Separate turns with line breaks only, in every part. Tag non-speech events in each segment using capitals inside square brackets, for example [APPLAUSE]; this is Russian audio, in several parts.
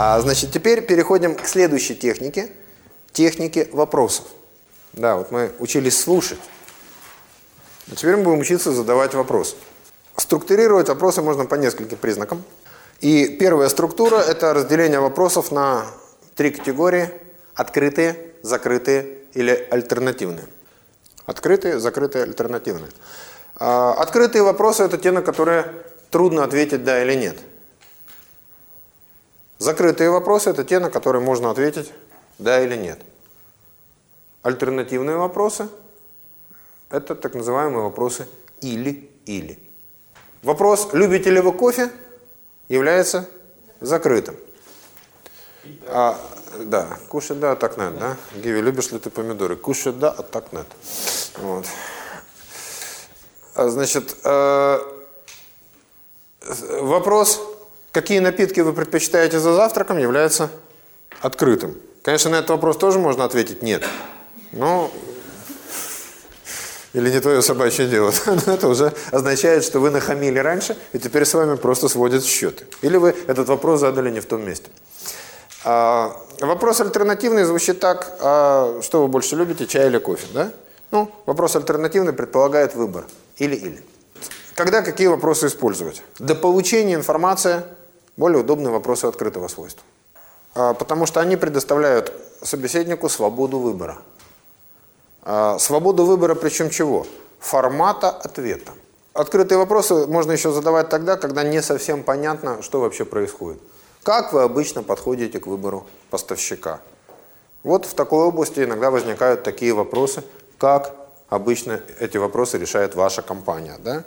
А, значит, теперь переходим к следующей технике. Технике вопросов. Да, вот мы учились слушать. А теперь мы будем учиться задавать вопросы. Структурировать вопросы можно по нескольким признакам. И первая структура – это разделение вопросов на три категории – открытые, закрытые или альтернативные. Открытые, закрытые, альтернативные. А, открытые вопросы – это те, на которые трудно ответить «да» или «нет». Закрытые вопросы – это те, на которые можно ответить «да» или «нет». Альтернативные вопросы – это так называемые вопросы «или-или». Вопрос «любите ли вы кофе?» является закрытым. А, да, кушать да, а так нет, да? Гиви, любишь ли ты помидоры? Кушать да, а так нет. Вот. А, значит, э, вопрос, какие напитки вы предпочитаете за завтраком, является открытым. Конечно, на этот вопрос тоже можно ответить «нет». Но или не твое собачье дело. [LAUGHS] Это уже означает, что вы нахамили раньше, и теперь с вами просто сводят счеты. Или вы этот вопрос задали не в том месте. А, вопрос альтернативный звучит так, а что вы больше любите, чай или кофе? Да? Ну, вопрос альтернативный предполагает выбор. Или-или. Когда какие вопросы использовать? Для получения информации более удобные вопросы открытого свойства. А, потому что они предоставляют собеседнику свободу выбора. А, свободу выбора причем чего? Формата ответа. Открытые вопросы можно еще задавать тогда, когда не совсем понятно, что вообще происходит. Как вы обычно подходите к выбору поставщика? Вот в такой области иногда возникают такие вопросы, как обычно эти вопросы решает ваша компания. Да?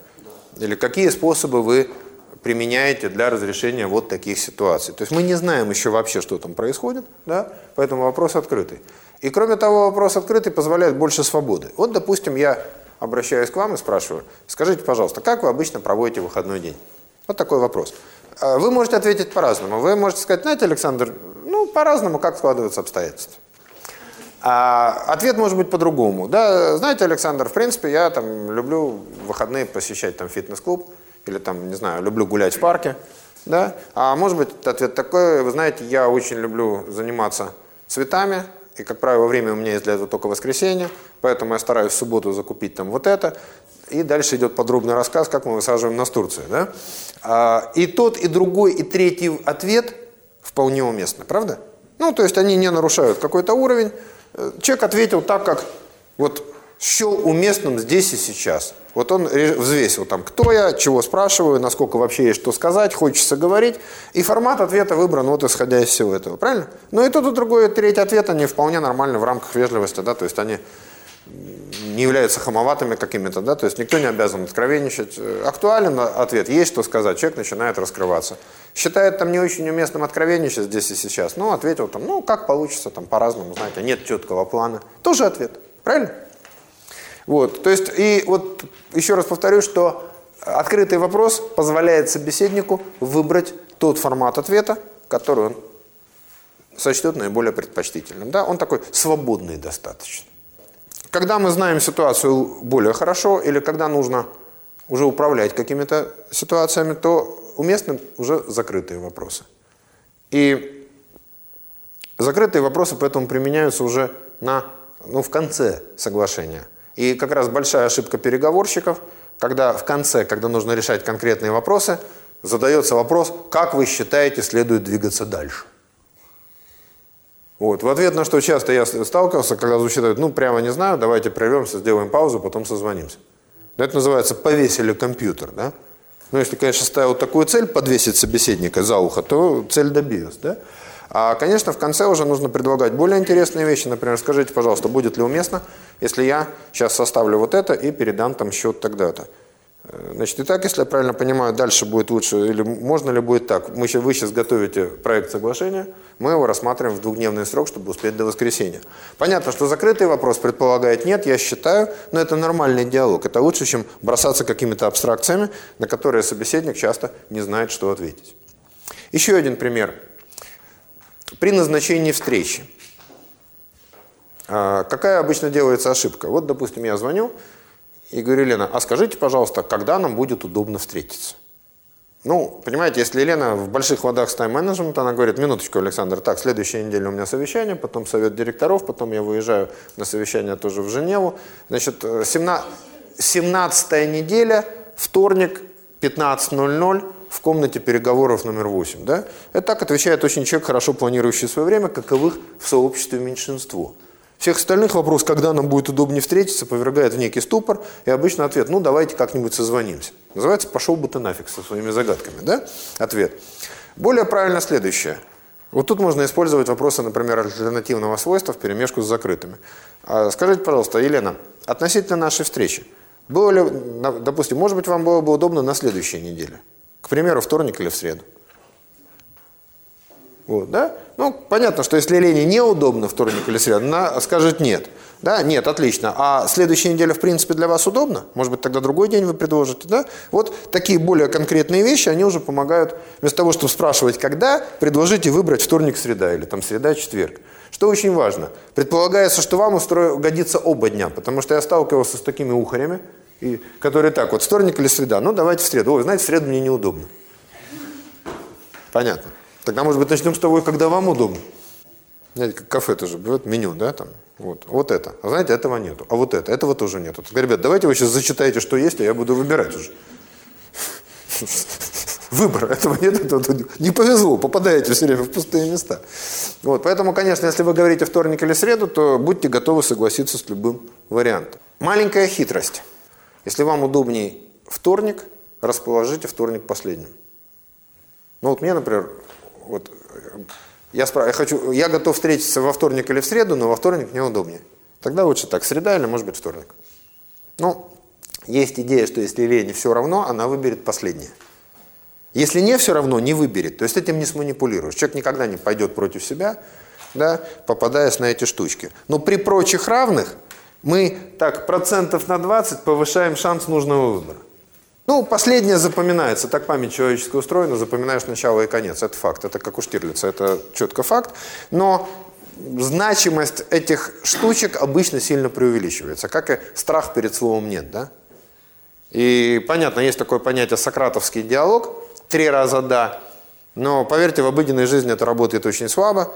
Или какие способы вы применяете для разрешения вот таких ситуаций. То есть мы не знаем еще вообще, что там происходит, да? поэтому вопрос открытый. И кроме того, вопрос открытый позволяет больше свободы. Вот, допустим, я обращаюсь к вам и спрашиваю, скажите, пожалуйста, как вы обычно проводите выходной день? Вот такой вопрос. А вы можете ответить по-разному. Вы можете сказать, знаете, Александр, ну, по-разному, как складываются обстоятельства. А ответ может быть по-другому. Да, знаете, Александр, в принципе, я там люблю выходные посещать там фитнес-клуб, или там, не знаю, люблю гулять в парке, да. А может быть, ответ такой, вы знаете, я очень люблю заниматься цветами, и, как правило, время у меня есть для этого только воскресенье, поэтому я стараюсь в субботу закупить там вот это. И дальше идет подробный рассказ, как мы высаживаем настурцию. Да? А, и тот, и другой, и третий ответ вполне уместны, правда? Ну, то есть они не нарушают какой-то уровень. Э, человек ответил так, как вот счел уместным здесь и сейчас. Вот он взвесил там, кто я, чего спрашиваю, насколько вообще есть что сказать, хочется говорить. И формат ответа выбран вот исходя из всего этого, правильно? Ну и тот, и другой, и третий ответ, они вполне нормальны в рамках вежливости, да, то есть они не являются хамоватыми какими-то, да, то есть никто не обязан откровенничать. Актуален ответ, есть что сказать, человек начинает раскрываться. Считает там не очень уместным откровенничать здесь и сейчас, ну, ответил там, ну, как получится, там, по-разному, знаете, нет четкого плана. Тоже ответ, правильно? Вот, то есть, и вот еще раз повторю, что открытый вопрос позволяет собеседнику выбрать тот формат ответа, который он сочтет наиболее предпочтительным. Да? Он такой свободный достаточно. Когда мы знаем ситуацию более хорошо, или когда нужно уже управлять какими-то ситуациями, то уместны уже закрытые вопросы. И закрытые вопросы поэтому применяются уже на, ну, в конце соглашения. И как раз большая ошибка переговорщиков, когда в конце, когда нужно решать конкретные вопросы, задается вопрос, как вы считаете следует двигаться дальше. Вот. В ответ на что часто я сталкивался, когда звучит, ну прямо не знаю, давайте прервемся, сделаем паузу, потом созвонимся. Это называется повесили компьютер. Да? Ну если, конечно, ставил такую цель, подвесить собеседника за ухо, то цель добилась. Да? А, конечно, в конце уже нужно предлагать более интересные вещи. Например, скажите, пожалуйста, будет ли уместно, если я сейчас составлю вот это и передам там счет тогда-то. Э, значит, и так, если я правильно понимаю, дальше будет лучше, или можно ли будет так, мы, вы сейчас готовите проект соглашения, мы его рассматриваем в двухдневный срок, чтобы успеть до воскресенья. Понятно, что закрытый вопрос предполагает нет, я считаю, но это нормальный диалог. Это лучше, чем бросаться какими-то абстракциями, на которые собеседник часто не знает, что ответить. Еще один пример – при назначении встречи. А, какая обычно делается ошибка? Вот, допустим, я звоню и говорю, Лена, а скажите, пожалуйста, когда нам будет удобно встретиться? Ну, понимаете, если Елена в больших водах с тайм-менеджментом, она говорит, минуточку, Александр, так, следующая неделя у меня совещание, потом совет директоров, потом я выезжаю на совещание тоже в Женеву. Значит, 17, 17 неделя, вторник, 15.00, в комнате переговоров номер 8. Да? Это так отвечает очень человек, хорошо планирующий свое время, каковых в сообществе меньшинство. Всех остальных вопрос, когда нам будет удобнее встретиться, повергает в некий ступор, и обычно ответ, ну давайте как-нибудь созвонимся. Называется «пошел бы ты нафиг со своими загадками». Да? Ответ. Более правильно следующее. Вот тут можно использовать вопросы, например, альтернативного свойства в перемешку с закрытыми. А скажите, пожалуйста, Елена, относительно нашей встречи, было ли, допустим, может быть, вам было бы удобно на следующей неделе? К примеру, вторник или в среду? Вот, да? Ну, понятно, что если Лене неудобно вторник или среда, она скажет нет. Да, нет, отлично. А следующая неделя, в принципе, для вас удобно? Может быть, тогда другой день вы предложите, да? Вот такие более конкретные вещи, они уже помогают, вместо того, чтобы спрашивать, когда, предложите выбрать вторник, среда или там среда, четверг. Что очень важно, предполагается, что вам устро... годится оба дня, потому что я сталкивался с такими ухарями, и, которые так, вот вторник или среда, ну давайте в среду. Ой, знаете, в среду мне неудобно. Понятно. Тогда, может быть, начнем с того, когда вам удобно. Знаете, как кафе тоже бывает, меню, да, там, вот, вот это. А знаете, этого нету. А вот это, этого тоже нету. Тогда, ребят, давайте вы сейчас зачитаете, что есть, а я буду выбирать уже. [LAUGHS] Выбор, этого нет, этого не повезло, попадаете все время в пустые места. Вот, поэтому, конечно, если вы говорите вторник или среду, то будьте готовы согласиться с любым вариантом. Маленькая хитрость. Если вам удобнее вторник, расположите вторник последним. Ну вот мне, например, вот я, спрашиваю, я, хочу, я готов встретиться во вторник или в среду, но во вторник мне удобнее. Тогда лучше так, среда или может быть вторник. Ну, есть идея, что если Лене все равно, она выберет последнее. Если не все равно, не выберет. То есть этим не сманипулируешь. Человек никогда не пойдет против себя, да, попадаясь на эти штучки. Но при прочих равных мы так процентов на 20 повышаем шанс нужного выбора. Ну, последнее запоминается. Так память человеческая устроена, запоминаешь начало и конец. Это факт. Это как у Штирлица, это четко факт. Но значимость этих штучек обычно сильно преувеличивается, как и страх перед словом «нет». Да? И понятно, есть такое понятие «сократовский диалог», три раза «да», но поверьте, в обыденной жизни это работает очень слабо.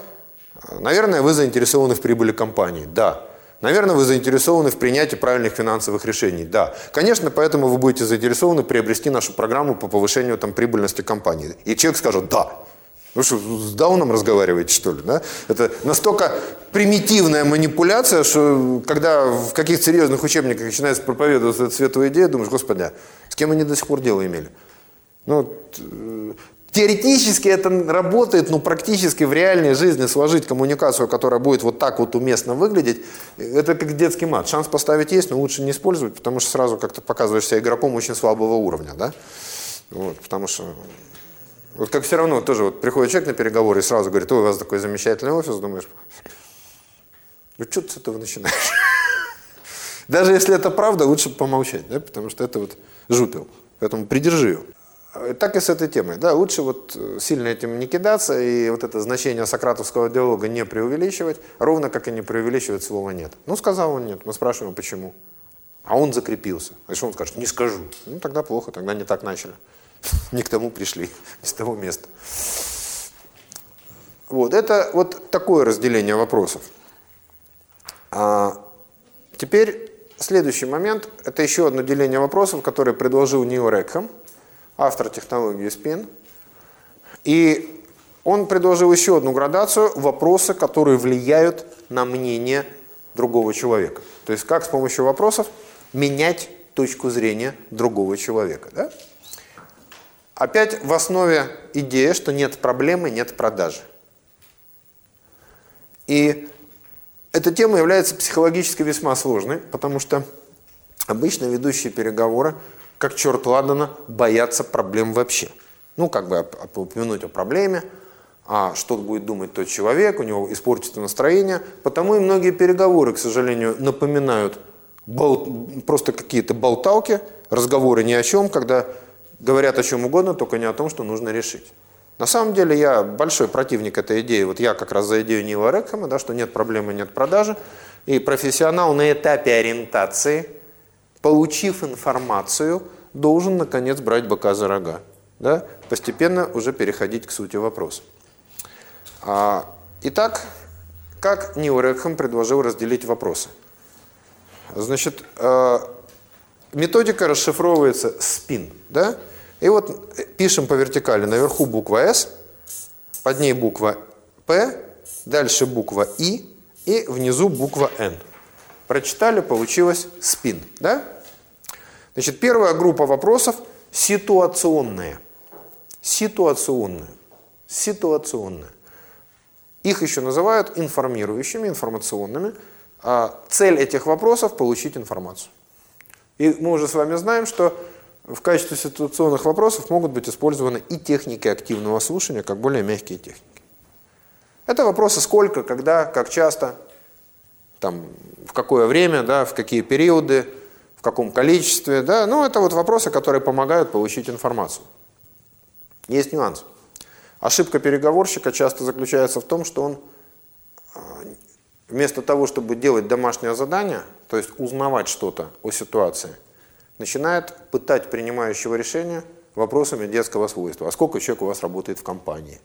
Наверное, вы заинтересованы в прибыли компании, да. Наверное, вы заинтересованы в принятии правильных финансовых решений. Да, конечно, поэтому вы будете заинтересованы приобрести нашу программу по повышению там, прибыльности компании. И человек скажет «да». Вы что, с Дауном разговариваете, что ли? Да? Это настолько примитивная манипуляция, что когда в каких-то серьезных учебниках начинается проповедовать эту светлую идею, думаешь, господи, а с кем они до сих пор дело имели? Ну, Теоретически это работает, но практически в реальной жизни сложить коммуникацию, которая будет вот так вот уместно выглядеть, это как детский мат. Шанс поставить есть, но лучше не использовать, потому что сразу как-то показываешь себя игроком очень слабого уровня. Да? Вот, потому что вот как все равно тоже вот приходит человек на переговоры и сразу говорит, ой, у вас такой замечательный офис, думаешь, ну что ты с этого начинаешь? [LAUGHS] Даже если это правда, лучше помолчать, да? потому что это вот жупел. Поэтому придержи его. Так и с этой темой. Да, лучше вот э, сильно этим не кидаться и вот это значение сократовского диалога не преувеличивать, ровно как и не преувеличивать слово «нет». Ну, сказал он «нет», мы спрашиваем, почему. А он закрепился. А что он скажет? Не скажу. Ну, тогда плохо, тогда не так начали. [LAUGHS] Не к тому пришли, [LAUGHS] с того места. Вот, это вот такое разделение вопросов. А теперь следующий момент, это еще одно деление вопросов, которое предложил Нил Рекхэм автор технологии SPIN. И он предложил еще одну градацию вопросы, которые влияют на мнение другого человека. То есть как с помощью вопросов менять точку зрения другого человека. Да? Опять в основе идея, что нет проблемы, нет продажи. И эта тема является психологически весьма сложной, потому что обычно ведущие переговоры как черт ладана, боятся проблем вообще. Ну, как бы упомянуть о проблеме, а что будет думать тот человек, у него испортится настроение. Потому и многие переговоры, к сожалению, напоминают бол... просто какие-то болталки, разговоры ни о чем, когда говорят о чем угодно, только не о том, что нужно решить. На самом деле я большой противник этой идеи. Вот я как раз за идею Нила Рекхема, да, что нет проблемы, нет продажи. И профессионал на этапе ориентации – получив информацию, должен, наконец, брать быка за рога. да, постепенно уже переходить к сути вопроса. А, итак, как Нил Рекхэм предложил разделить вопросы? Значит, э, методика расшифровывается спин, да? И вот пишем по вертикали. Наверху буква S, под ней буква P, дальше буква И и внизу буква N. Прочитали, получилось спин, да? Значит, первая группа вопросов ситуационная. Ситуационная. Ситуационная. Их еще называют информирующими, информационными. А цель этих вопросов – получить информацию. И мы уже с вами знаем, что в качестве ситуационных вопросов могут быть использованы и техники активного слушания, как более мягкие техники. Это вопросы сколько, когда, как часто, там, в какое время, да, в какие периоды, каком количестве. Да, ну, это вот вопросы, которые помогают получить информацию. Есть нюанс. Ошибка переговорщика часто заключается в том, что он а, вместо того, чтобы делать домашнее задание, то есть узнавать что-то о ситуации, начинает пытать принимающего решения вопросами детского свойства. А сколько человек у вас работает в компании?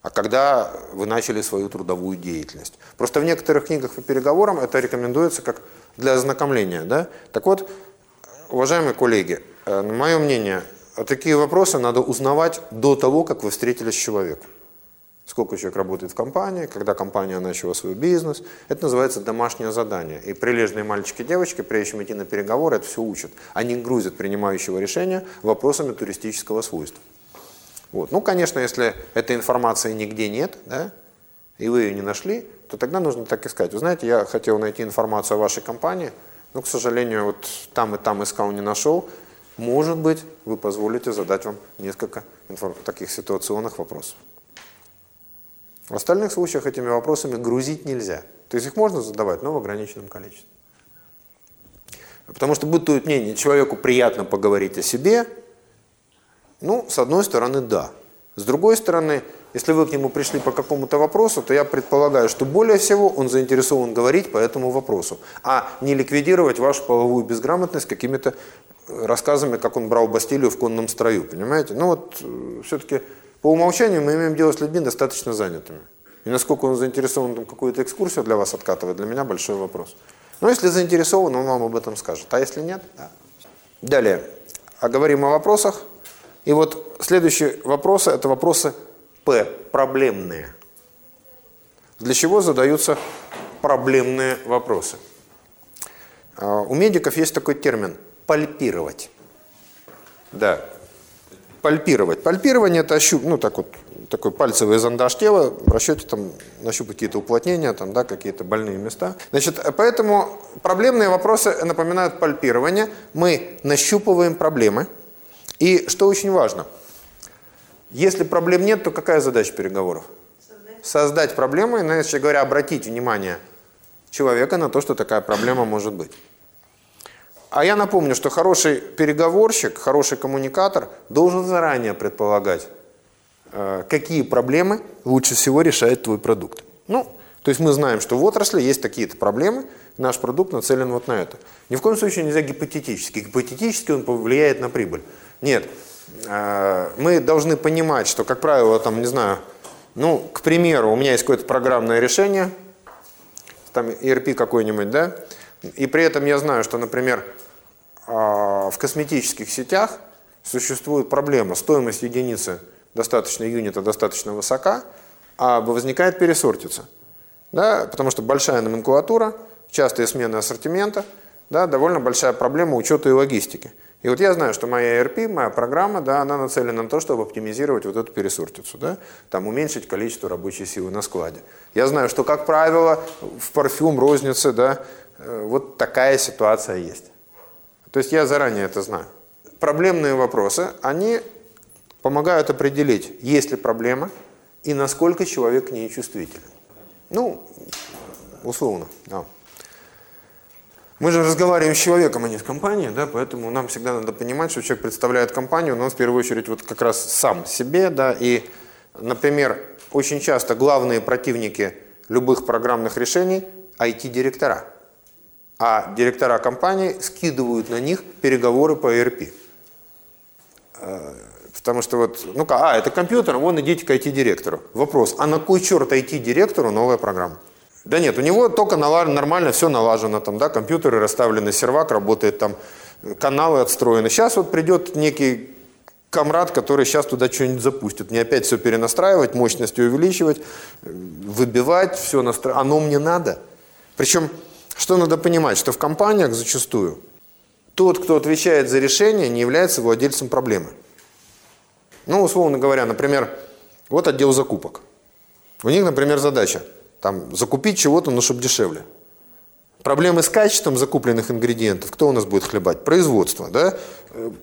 А когда вы начали свою трудовую деятельность? Просто в некоторых книгах по переговорам это рекомендуется как для ознакомления. Да? Так вот, уважаемые коллеги, э, мое мнение, такие вопросы надо узнавать до того, как вы встретились с человеком сколько человек работает в компании, когда компания начала свой бизнес. Это называется домашнее задание. И прилежные мальчики и девочки, прежде чем идти на переговоры, это все учат. Они грузят принимающего решения вопросами туристического свойства. Вот. Ну, конечно, если этой информации нигде нет, да, и вы ее не нашли, то тогда нужно так искать. Вы знаете, я хотел найти информацию о вашей компании, но, к сожалению, вот там и там искал, не нашел. Может быть, вы позволите задать вам несколько таких ситуационных вопросов. В остальных случаях этими вопросами грузить нельзя. То есть их можно задавать, но в ограниченном количестве. Потому что бытует мнение, человеку приятно поговорить о себе. Ну, с одной стороны, да. С другой стороны, если вы к нему пришли по какому-то вопросу, то я предполагаю, что более всего он заинтересован говорить по этому вопросу, а не ликвидировать вашу половую безграмотность какими-то рассказами, как он брал Бастилию в конном строю, понимаете? Ну вот, э, все-таки по умолчанию мы имеем дело с людьми достаточно занятыми. И насколько он заинтересован там какую-то экскурсию для вас откатывать, для меня большой вопрос. Но если заинтересован, он вам об этом скажет. А если нет, да. Далее. А говорим о вопросах. И вот следующие вопросы – это вопросы П, проблемные. Для чего задаются проблемные вопросы? А, у медиков есть такой термин – пальпировать. Да, пальпировать. Пальпирование – это ощуп, ну, так вот, такой пальцевый зондаж тела, в расчете там нащупать какие-то уплотнения, там, да, какие-то больные места. Значит, поэтому проблемные вопросы напоминают пальпирование. Мы нащупываем проблемы. И что очень важно, если проблем нет, то какая задача переговоров? Создать, Создать проблему, иначе говоря, обратить внимание человека на то, что такая проблема может быть. А я напомню, что хороший переговорщик, хороший коммуникатор должен заранее предполагать, э, какие проблемы лучше всего решает твой продукт. Ну, то есть мы знаем, что в отрасли есть такие-то проблемы, наш продукт нацелен вот на это. Ни в коем случае нельзя гипотетически. Гипотетически он повлияет на прибыль. Нет, э, мы должны понимать, что, как правило, там, не знаю, ну, к примеру, у меня есть какое-то программное решение, там ERP какой-нибудь, да, и при этом я знаю, что, например, а, в косметических сетях существует проблема. Стоимость единицы достаточно юнита достаточно высока, а возникает пересортица. Да, потому что большая номенклатура, частые смены ассортимента, да, довольно большая проблема учета и логистики. И вот я знаю, что моя ERP, моя программа, да, она нацелена на то, чтобы оптимизировать вот эту пересортицу, да, там уменьшить количество рабочей силы на складе. Я знаю, что, как правило, в парфюм, рознице, да, э, вот такая ситуация есть. То есть я заранее это знаю. Проблемные вопросы, они помогают определить, есть ли проблема и насколько человек к ней чувствителен. Ну, условно, да. Мы же разговариваем с человеком, а не с компанией, да, поэтому нам всегда надо понимать, что человек представляет компанию, но он в первую очередь вот как раз сам себе, да, и, например, очень часто главные противники любых программных решений – IT-директора а директора компании скидывают на них переговоры по ERP. Э, Потому что вот, ну а, это компьютер, вон идите к IT-директору. Вопрос, а на кой черт IT-директору новая программа? Да нет, у него только нормально все налажено, там, да, компьютеры расставлены, сервак работает, там, каналы отстроены. Сейчас вот придет некий комрад, который сейчас туда что-нибудь запустит. Мне опять все перенастраивать, мощности увеличивать, выбивать, все настраивать. Оно мне надо. Причем, что надо понимать, что в компаниях зачастую тот, кто отвечает за решение, не является владельцем проблемы. Ну, условно говоря, например, вот отдел закупок. У них, например, задача там закупить чего-то, но чтобы дешевле. Проблемы с качеством закупленных ингредиентов, кто у нас будет хлебать? Производство, да?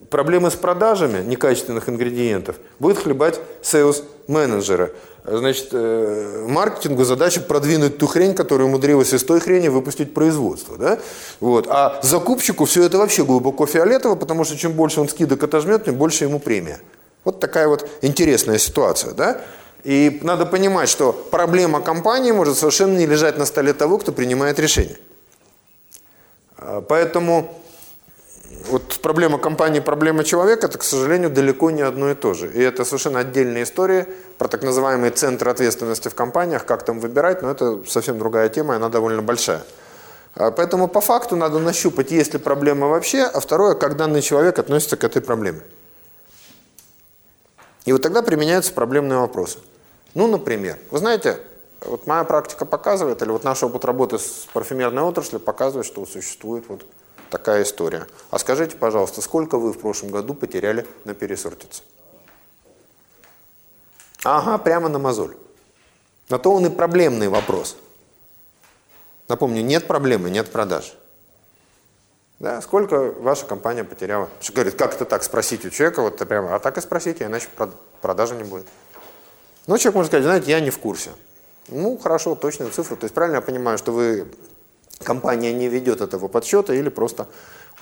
Проблемы с продажами некачественных ингредиентов будет хлебать sales менеджера. Значит, э, маркетингу задача продвинуть ту хрень, которая умудрилась из той хрени выпустить производство, да? Вот. А закупщику все это вообще глубоко фиолетово, потому что чем больше он скидок отожмет, тем больше ему премия. Вот такая вот интересная ситуация, да? И надо понимать, что проблема компании может совершенно не лежать на столе того, кто принимает решение. А, поэтому вот проблема компании, проблема человека, это, к сожалению, далеко не одно и то же. И это совершенно отдельная история про так называемый центр ответственности в компаниях, как там выбирать, но это совсем другая тема, она довольно большая. А, поэтому по факту надо нащупать, есть ли проблема вообще, а второе, как данный человек относится к этой проблеме. И вот тогда применяются проблемные вопросы. Ну, например, вы знаете, вот моя практика показывает, или вот наш опыт работы с парфюмерной отраслью показывает, что существует вот такая история. А скажите, пожалуйста, сколько вы в прошлом году потеряли на пересортице? Ага, прямо на мозоль. На то он и проблемный вопрос. Напомню, нет проблемы, нет продаж. Да, сколько ваша компания потеряла? Что говорит, как это так спросить у человека, вот прямо, а так и спросите, иначе продажи не будет. Ну, человек может сказать, знаете, я не в курсе. Ну, хорошо, точную цифру. То есть правильно я понимаю, что вы, компания не ведет этого подсчета или просто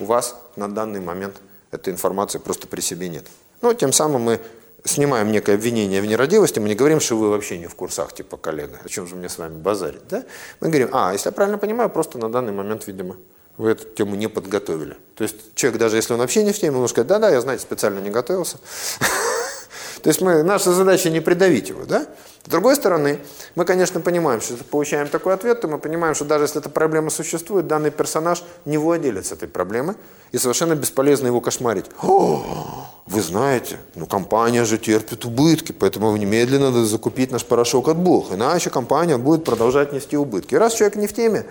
у вас на данный момент этой информации просто при себе нет. Ну, тем самым мы снимаем некое обвинение в нерадивости, мы не говорим, что вы вообще не в курсах, типа коллега, о чем же мне с вами базарить, да? Мы говорим, а, если я правильно понимаю, просто на данный момент, видимо, вы эту тему не подготовили. То есть человек, даже если он вообще не в теме, может сказать, да-да, я, знаете, специально не готовился. [LAUGHS] То есть мы, наша задача не придавить его, да? С другой стороны, мы, конечно, понимаем, что получаем такой ответ, то мы понимаем, что даже если эта проблема существует, данный персонаж не владелец этой проблемы, и совершенно бесполезно его кошмарить. О, вы знаете, ну компания же терпит убытки, поэтому немедленно надо закупить наш порошок от Бог, иначе компания будет продолжать нести убытки. И раз человек не в теме,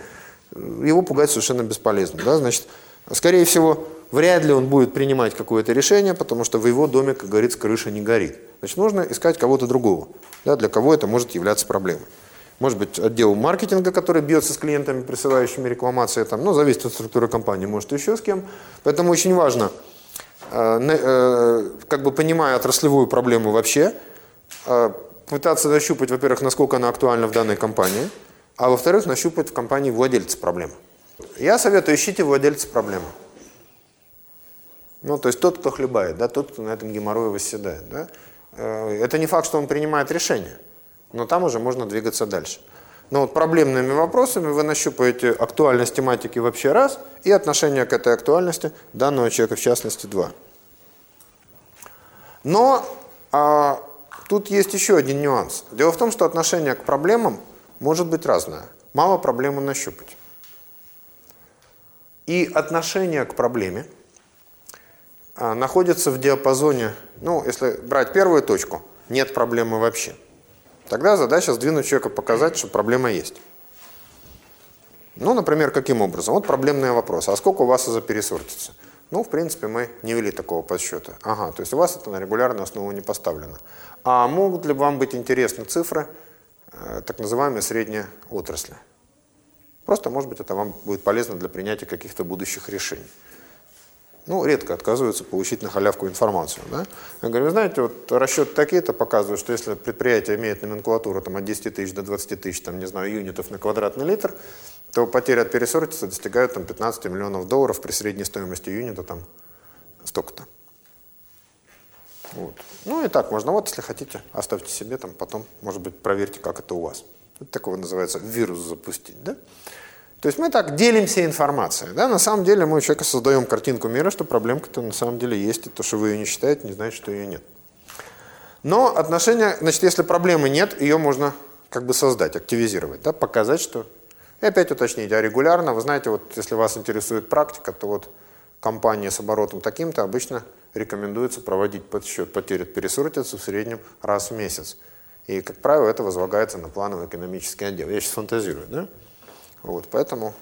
его пугать совершенно бесполезно. Да? Значит, скорее всего, вряд ли он будет принимать какое-то решение, потому что в его доме, как говорится, крыша не горит. Значит, нужно искать кого-то другого, да, для кого это может являться проблемой. Может быть, отдел маркетинга, который бьется с клиентами, присылающими рекламации, там, ну, зависит от структуры компании, может, еще с кем. Поэтому очень важно, э, э, как бы понимая отраслевую проблему вообще, э, пытаться нащупать, во-первых, насколько она актуальна в данной компании, а во-вторых, нащупать в компании владельца проблемы. Я советую, ищите владельца проблемы. Ну, то есть тот, кто хлебает, да, тот, кто на этом геморрое восседает. Да? Э, это не факт, что он принимает решение, но там уже можно двигаться дальше. Но вот проблемными вопросами вы нащупаете актуальность тематики вообще раз и отношение к этой актуальности данного человека в частности два. Но а, тут есть еще один нюанс. Дело в том, что отношение к проблемам может быть разное. Мало проблемы нащупать. И отношение к проблеме – а, находится в диапазоне, ну, если брать первую точку, нет проблемы вообще. Тогда задача сдвинуть человека, показать, что проблема есть. Ну, например, каким образом? Вот проблемные вопросы. А сколько у вас за пересортится? Ну, в принципе, мы не вели такого подсчета. Ага, то есть у вас это на регулярную основу не поставлено. А могут ли вам быть интересны цифры, так называемые средние отрасли? Просто, может быть, это вам будет полезно для принятия каких-то будущих решений ну, редко отказываются получить на халявку информацию. Да? Я говорю, знаете, вот расчеты такие-то показывают, что если предприятие имеет номенклатуру там, от 10 тысяч до 20 тысяч, там, не знаю, юнитов на квадратный литр, то потери от пересортицы достигают там, 15 миллионов долларов при средней стоимости юнита там столько-то. Вот. Ну и так можно. Вот, если хотите, оставьте себе, там, потом, может быть, проверьте, как это у вас. Это такого называется вирус запустить. Да? То есть мы так делимся информацией. Да? На самом деле мы у человека создаем картинку мира, что проблемка-то на самом деле есть, и то, что вы ее не считаете, не значит, что ее нет. Но отношения, значит, если проблемы нет, ее можно как бы создать, активизировать, да, показать, что... И опять уточнить, а регулярно, вы знаете, вот если вас интересует практика, то вот компания с оборотом таким-то обычно рекомендуется проводить подсчет потерь от пересортицы в среднем раз в месяц. И, как правило, это возлагается на плановый экономический отдел. Я сейчас фантазирую, да? Вот, поэтому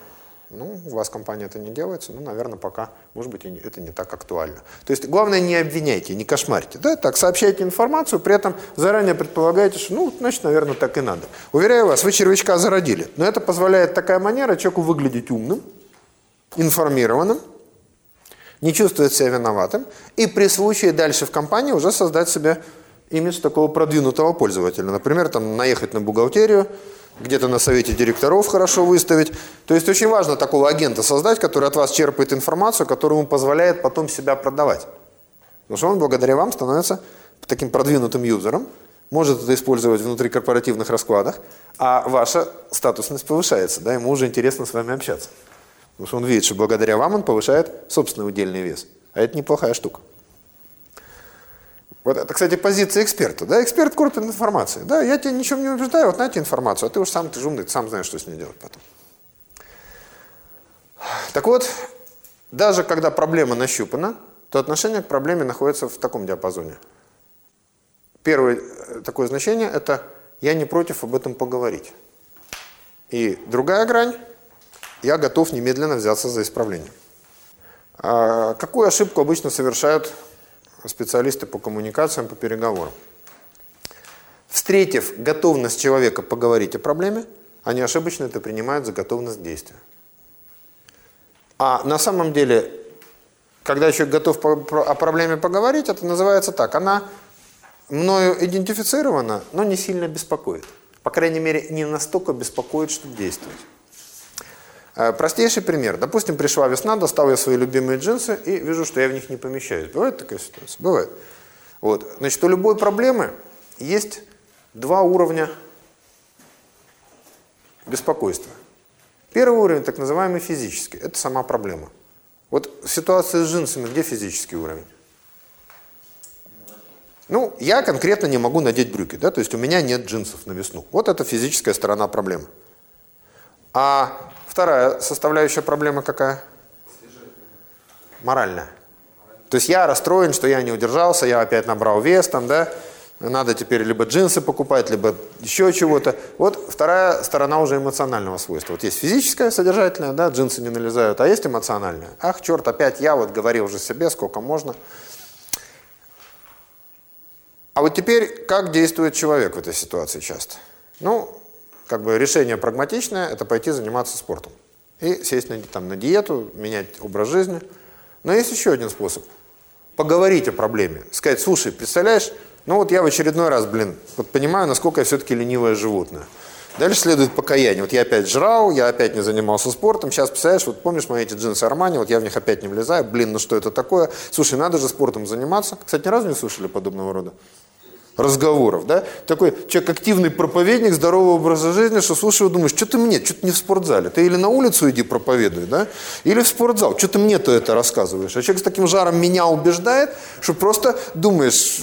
ну, у вас компания это не делается, ну, наверное, пока, может быть, это не так актуально. То есть, главное, не обвиняйте, не кошмарьте. Да? Так, сообщайте информацию, при этом заранее предполагаете, что, ну, значит, наверное, так и надо. Уверяю вас, вы червячка зародили. Но это позволяет такая манера человеку выглядеть умным, информированным, не чувствовать себя виноватым, и при случае дальше в компании уже создать себе имидж такого продвинутого пользователя. Например, там, наехать на бухгалтерию, где-то на совете директоров хорошо выставить. То есть очень важно такого агента создать, который от вас черпает информацию, которая ему позволяет потом себя продавать. Потому что он благодаря вам становится таким продвинутым юзером, может это использовать внутри корпоративных раскладах, а ваша статусность повышается, да, ему уже интересно с вами общаться. Потому что он видит, что благодаря вам он повышает собственный удельный вес. А это неплохая штука. Вот это, кстати, позиция эксперта. Да? Эксперт кропит информации. Да, я тебя ничем не убеждаю, вот на тебе информацию, а ты уж сам, ты же умный, ты сам знаешь, что с ней делать потом. Так вот, даже когда проблема нащупана, то отношение к проблеме находится в таком диапазоне. Первое э, такое значение – это «я не против об этом поговорить». И другая грань – «я готов немедленно взяться за исправление». А какую ошибку обычно совершают специалисты по коммуникациям, по переговорам. Встретив готовность человека поговорить о проблеме, они ошибочно это принимают за готовность к действию. А на самом деле, когда человек готов о проблеме поговорить, это называется так. Она мною идентифицирована, но не сильно беспокоит. По крайней мере, не настолько беспокоит, чтобы действовать. Э, простейший пример. Допустим, пришла весна, достал я свои любимые джинсы и вижу, что я в них не помещаюсь. Бывает такая ситуация? Бывает. Вот. Значит, у любой проблемы есть два уровня беспокойства. Первый уровень, так называемый физический, это сама проблема. Вот ситуация с джинсами, где физический уровень? Ну, я конкретно не могу надеть брюки, да, то есть у меня нет джинсов на весну. Вот это физическая сторона проблемы. А Вторая составляющая проблемы какая? Моральная. То есть я расстроен, что я не удержался, я опять набрал вес там, да, надо теперь либо джинсы покупать, либо еще чего-то. Вот вторая сторона уже эмоционального свойства. Вот есть физическая, содержательная, да, джинсы не налезают, а есть эмоциональная. Ах, черт, опять я вот говорил уже себе, сколько можно. А вот теперь, как действует человек в этой ситуации часто? Ну, как бы решение прагматичное – это пойти заниматься спортом. И сесть на, там, на диету, менять образ жизни. Но есть еще один способ. Поговорить о проблеме. Сказать, слушай, представляешь, ну вот я в очередной раз, блин, вот понимаю, насколько я все-таки ленивое животное. Дальше следует покаяние. Вот я опять жрал, я опять не занимался спортом. Сейчас, представляешь, вот помнишь мои эти джинсы Армани, вот я в них опять не влезаю. Блин, ну что это такое? Слушай, надо же спортом заниматься. Кстати, ни разу не слышали подобного рода? Разговоров, да? Такой человек активный проповедник здорового образа жизни, что слушай, думаешь, что ты мне, что ты не в спортзале? Ты или на улицу иди проповедуй, да? Или в спортзал, что ты мне-то это рассказываешь? А человек с таким жаром меня убеждает, что просто думаешь,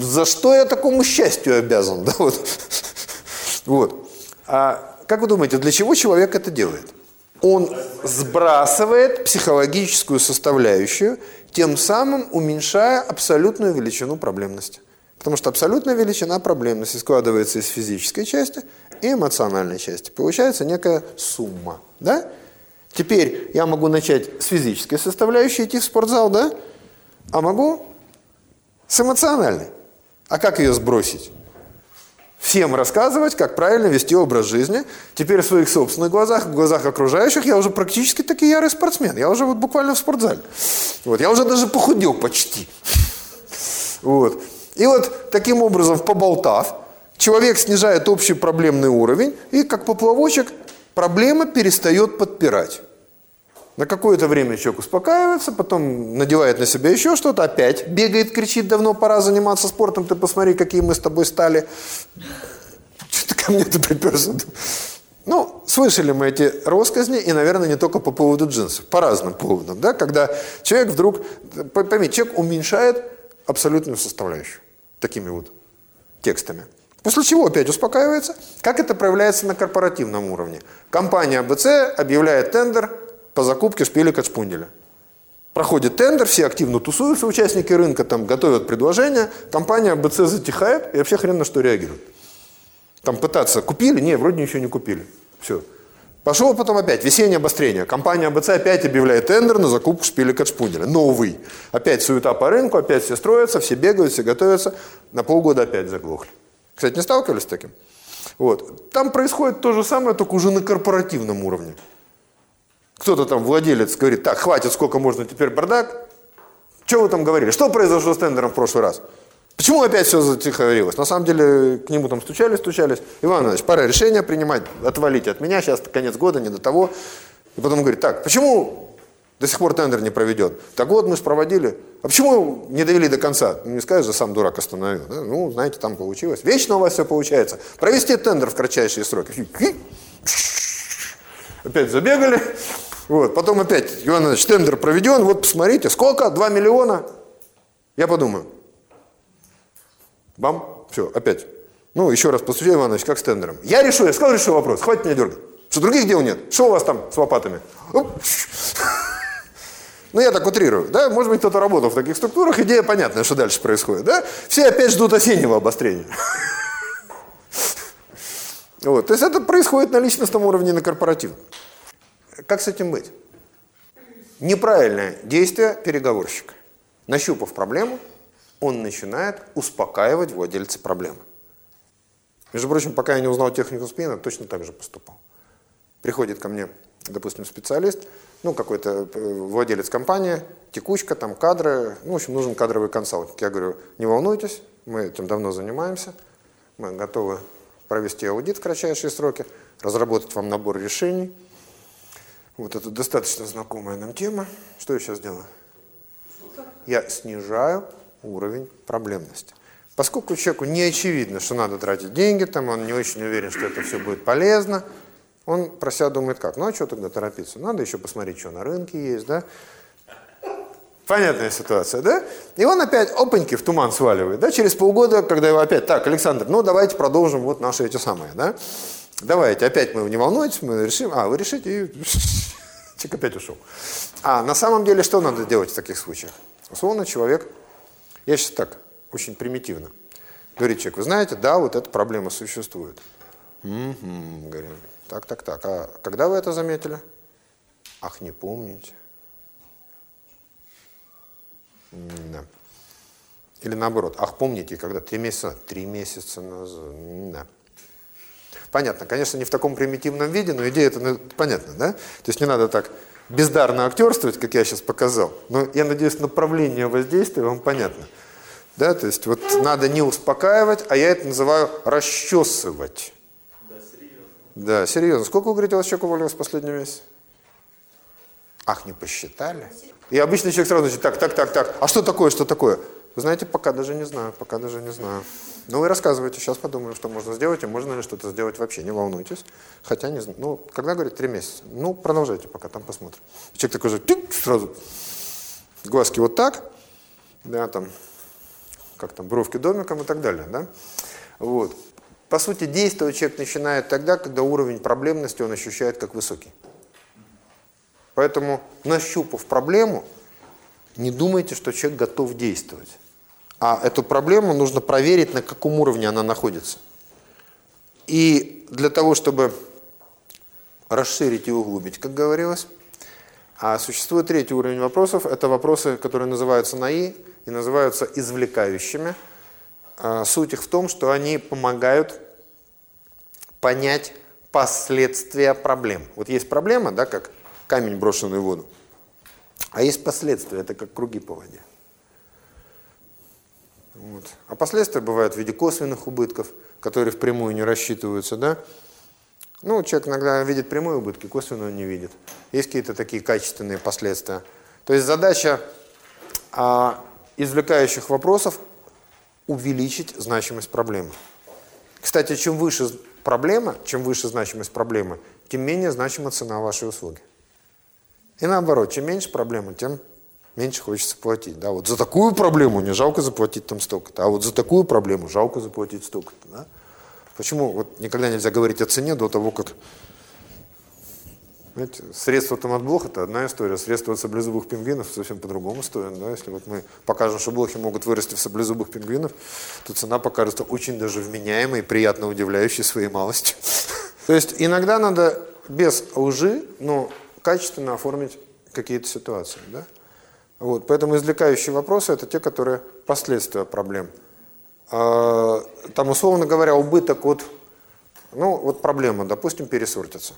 за что я такому счастью обязан, [LAUGHS] да? Вот. вот. А как вы думаете, для чего человек это делает? Он сбрасывает психологическую составляющую, тем самым уменьшая абсолютную величину проблемности. Потому что абсолютная величина проблемности складывается из физической части и эмоциональной части. Получается некая сумма. Да? Теперь я могу начать с физической составляющей идти в спортзал, да? А могу с эмоциональной. А как ее сбросить? Всем рассказывать, как правильно вести образ жизни. Теперь в своих собственных глазах, в глазах окружающих я уже практически таки ярый спортсмен. Я уже вот буквально в спортзале. Вот, я уже даже похудел почти. [LAUGHS] Вот. И вот таким образом, поболтав, человек снижает общий проблемный уровень, и как поплавочек проблема перестает подпирать. На какое-то время человек успокаивается, потом надевает на себя еще что-то, опять бегает, кричит, давно пора заниматься спортом, ты посмотри, какие мы с тобой стали. Что ты ко мне-то приперся? Ну, слышали мы эти россказни, и, наверное, не только по поводу джинсов, по разным поводам, да, когда человек вдруг, поймите, человек уменьшает абсолютную составляющую. Такими вот текстами. После чего опять успокаивается. Как это проявляется на корпоративном уровне? Компания АБЦ объявляет тендер по закупке шпилек от шпунделя. Проходит тендер, все активно тусуются, участники рынка там готовят предложения, компания АБЦ затихает и вообще хрен на что реагирует. Там пытаться купили? Не, вроде ничего не купили. Все. Пошло потом опять весеннее обострение. Компания АБЦ опять объявляет тендер на закупку шпилек от шпунделя. Новый. Опять суета по рынку, опять все строятся, все бегают, все готовятся. На полгода опять заглохли. Кстати, не сталкивались с таким? Вот. Там происходит то же самое, только уже на корпоративном уровне. Кто-то там, владелец, говорит, так, хватит, сколько можно теперь бардак. Что вы там говорили? Что произошло с тендером в прошлый раз? Почему опять все затихарилось? На самом деле, к нему там стучались, стучались. Иван Иванович, пора решения принимать, отвалите от меня, сейчас конец года, не до того. И потом говорит, так, почему до сих пор тендер не проведен? Так вот, мы же проводили. А почему не довели до конца? Ну, не скажешь же, сам дурак остановил. Да? Ну, знаете, там получилось. Вечно у вас все получается. Провести тендер в кратчайшие сроки. Опять забегали. Вот, потом опять, Иван Иванович, тендер проведен, вот посмотрите, сколько? 2 миллиона? Я подумаю, Бам, все, опять. Ну, еще раз Иван Иванович, как с тендером. Я решу, я сказал, решу вопрос, хватит меня дергать. Что других дел нет? Что у вас там с лопатами? Ну, я так утрирую, да, может быть, кто-то работал в таких структурах, идея понятная, что дальше происходит, да? Все опять ждут осеннего обострения. [LAUGHS] Вот, то есть это происходит на личностном уровне, на корпоративном. Как с этим быть? Неправильное действие переговорщика. Нащупав проблему, он начинает успокаивать владельца проблемы. Между прочим, пока я не узнал технику спина, точно так же поступал. Приходит ко мне, допустим, специалист, ну, какой-то э, владелец компании, текучка, там кадры, ну, в общем, нужен кадровый консалтинг. Я говорю, не волнуйтесь, мы этим давно занимаемся, мы готовы провести аудит в кратчайшие сроки, разработать вам набор решений. Вот это достаточно знакомая нам тема. Что я сейчас делаю? Я снижаю уровень проблемности. Поскольку человеку не очевидно, что надо тратить деньги, там он не очень уверен, что это все будет полезно, он про себя думает как? Ну а что тогда торопиться? Надо еще посмотреть, что на рынке есть, да? Понятная ситуация, да? И он опять опаньки в туман сваливает, да? Через полгода, когда его опять, так, Александр, ну давайте продолжим вот наши эти самые, да? Давайте, опять мы не волнуйтесь, мы решим, а, вы решите, и [LAUGHS] человек опять ушел. А на самом деле что надо делать в таких случаях? Условно человек я сейчас так, очень примитивно. Говорит человек, вы знаете, да, вот эта проблема существует. Угу, говорим, так, так, так. А когда вы это заметили? Ах, не помните. Да. Или наоборот, ах, помните, когда три месяца три месяца назад, да. Понятно, конечно, не в таком примитивном виде, но идея это ну, понятна, да? То есть не надо так бездарно актерствовать, как я сейчас показал, но я надеюсь, направление воздействия вам понятно. Да, то есть вот надо не успокаивать, а я это называю расчесывать. Да, серьезно. Да, серьезно. Сколько, вы говорите, у вас человек уволилось в последний месяц? Ах, не посчитали? И обычный человек сразу начинает, так, так, так, так, а что такое, что такое? Вы знаете, пока даже не знаю, пока даже не знаю. Ну, вы рассказывайте, сейчас подумаем, что можно сделать, и можно ли что-то сделать вообще, не волнуйтесь. Хотя не знаю. Ну, когда говорит три месяца? Ну, продолжайте пока, там посмотрим. человек такой же, сразу, глазки вот так, да, там, как там, бровки домиком и так далее, да. Вот. По сути, действовать человек начинает тогда, когда уровень проблемности он ощущает как высокий. Поэтому, нащупав проблему, не думайте, что человек готов действовать. А эту проблему нужно проверить, на каком уровне она находится. И для того, чтобы расширить и углубить, как говорилось, а существует третий уровень вопросов. Это вопросы, которые называются НАИ и называются извлекающими. А, суть их в том, что они помогают понять последствия проблем. Вот есть проблема, да, как камень, брошенный в воду. А есть последствия, это как круги по воде. Вот. А последствия бывают в виде косвенных убытков, которые впрямую не рассчитываются, да? Ну, человек иногда видит прямые убытки, косвенно он не видит. Есть какие-то такие качественные последствия. То есть задача а, извлекающих вопросов увеличить значимость проблемы. Кстати, чем выше проблема, чем выше значимость проблемы, тем менее значима цена вашей услуги. И наоборот, чем меньше проблема, тем меньше хочется платить. Да? Вот за такую проблему не жалко заплатить там столько-то, а вот за такую проблему жалко заплатить столько-то. Да? Почему вот никогда нельзя говорить о цене до того, как... Знаете, средства там от блох – это одна история, средства от саблезубых пингвинов совсем по-другому стоят. Да? Если вот мы покажем, что блохи могут вырасти в саблезубых пингвинов, то цена покажется очень даже вменяемой и приятно удивляющей своей малостью. [LAUGHS] То есть иногда надо без лжи, но качественно оформить какие-то ситуации. Да? Вот, поэтому извлекающие вопросы – это те, которые последствия проблем. А, там, условно говоря, убыток от, ну, вот проблема, допустим, пересортится.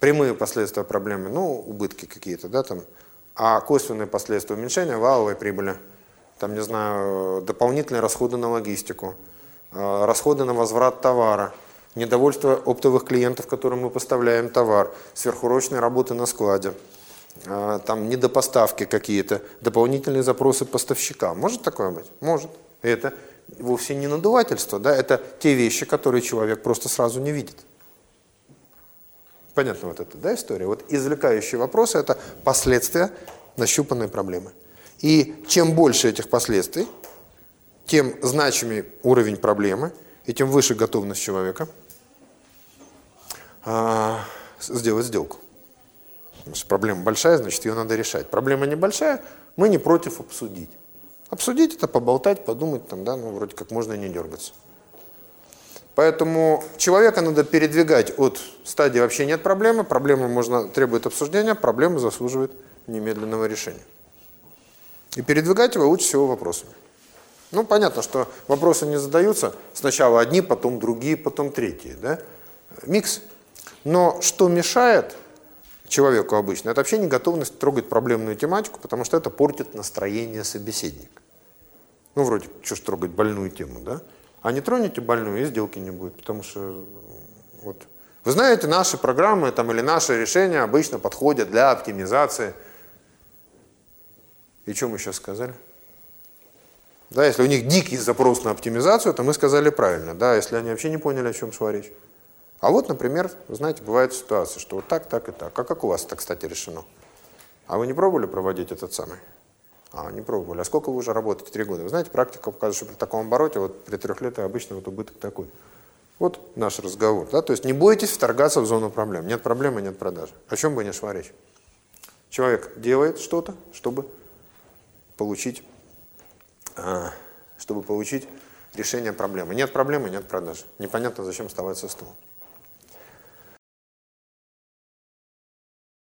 Прямые последствия проблемы, ну, убытки какие-то, да, там, а косвенные последствия уменьшения валовой прибыли, там, не знаю, дополнительные расходы на логистику, а, расходы на возврат товара, недовольство оптовых клиентов, которым мы поставляем товар, сверхурочные работы на складе, там недопоставки какие-то, дополнительные запросы поставщика. Может такое быть? Может. Это вовсе не надувательство, да, это те вещи, которые человек просто сразу не видит. Понятно вот эта да, история? Вот извлекающие вопросы – это последствия нащупанной проблемы. И чем больше этих последствий, тем значимее уровень проблемы, и тем выше готовность человека а, сделать сделку. Что проблема большая, значит, ее надо решать. Проблема небольшая, мы не против обсудить. Обсудить это, поболтать, подумать, там, да, ну, вроде как можно не дергаться. Поэтому человека надо передвигать от стадии вообще нет проблемы, проблема можно требует обсуждения, проблема заслуживает немедленного решения. И передвигать его лучше всего вопросами. Ну, понятно, что вопросы не задаются сначала одни, потом другие, потом третьи, да? Микс. Но что мешает человеку обычно, это вообще не готовность трогать проблемную тематику, потому что это портит настроение собеседника. Ну, вроде, что ж трогать больную тему, да? А не тронете больную, и сделки не будет, потому что, вот. Вы знаете, наши программы там, или наши решения обычно подходят для оптимизации. И что мы сейчас сказали? Да, если у них дикий запрос на оптимизацию, то мы сказали правильно. Да, если они вообще не поняли, о чем шла речь. А вот, например, вы знаете, бывают ситуации, что вот так, так и так. А как у вас это, кстати, решено? А вы не пробовали проводить этот самый? А, не пробовали. А сколько вы уже работаете? Три года. Вы знаете, практика показывает, что при таком обороте, вот при трех летах обычно вот убыток такой. Вот наш разговор. Да? То есть не бойтесь вторгаться в зону проблем. Нет проблемы, нет продажи. О чем бы ни шла речь. Человек делает что-то, чтобы получить, а, чтобы получить решение проблемы. Нет проблемы, нет продажи. Непонятно, зачем вставать со стула.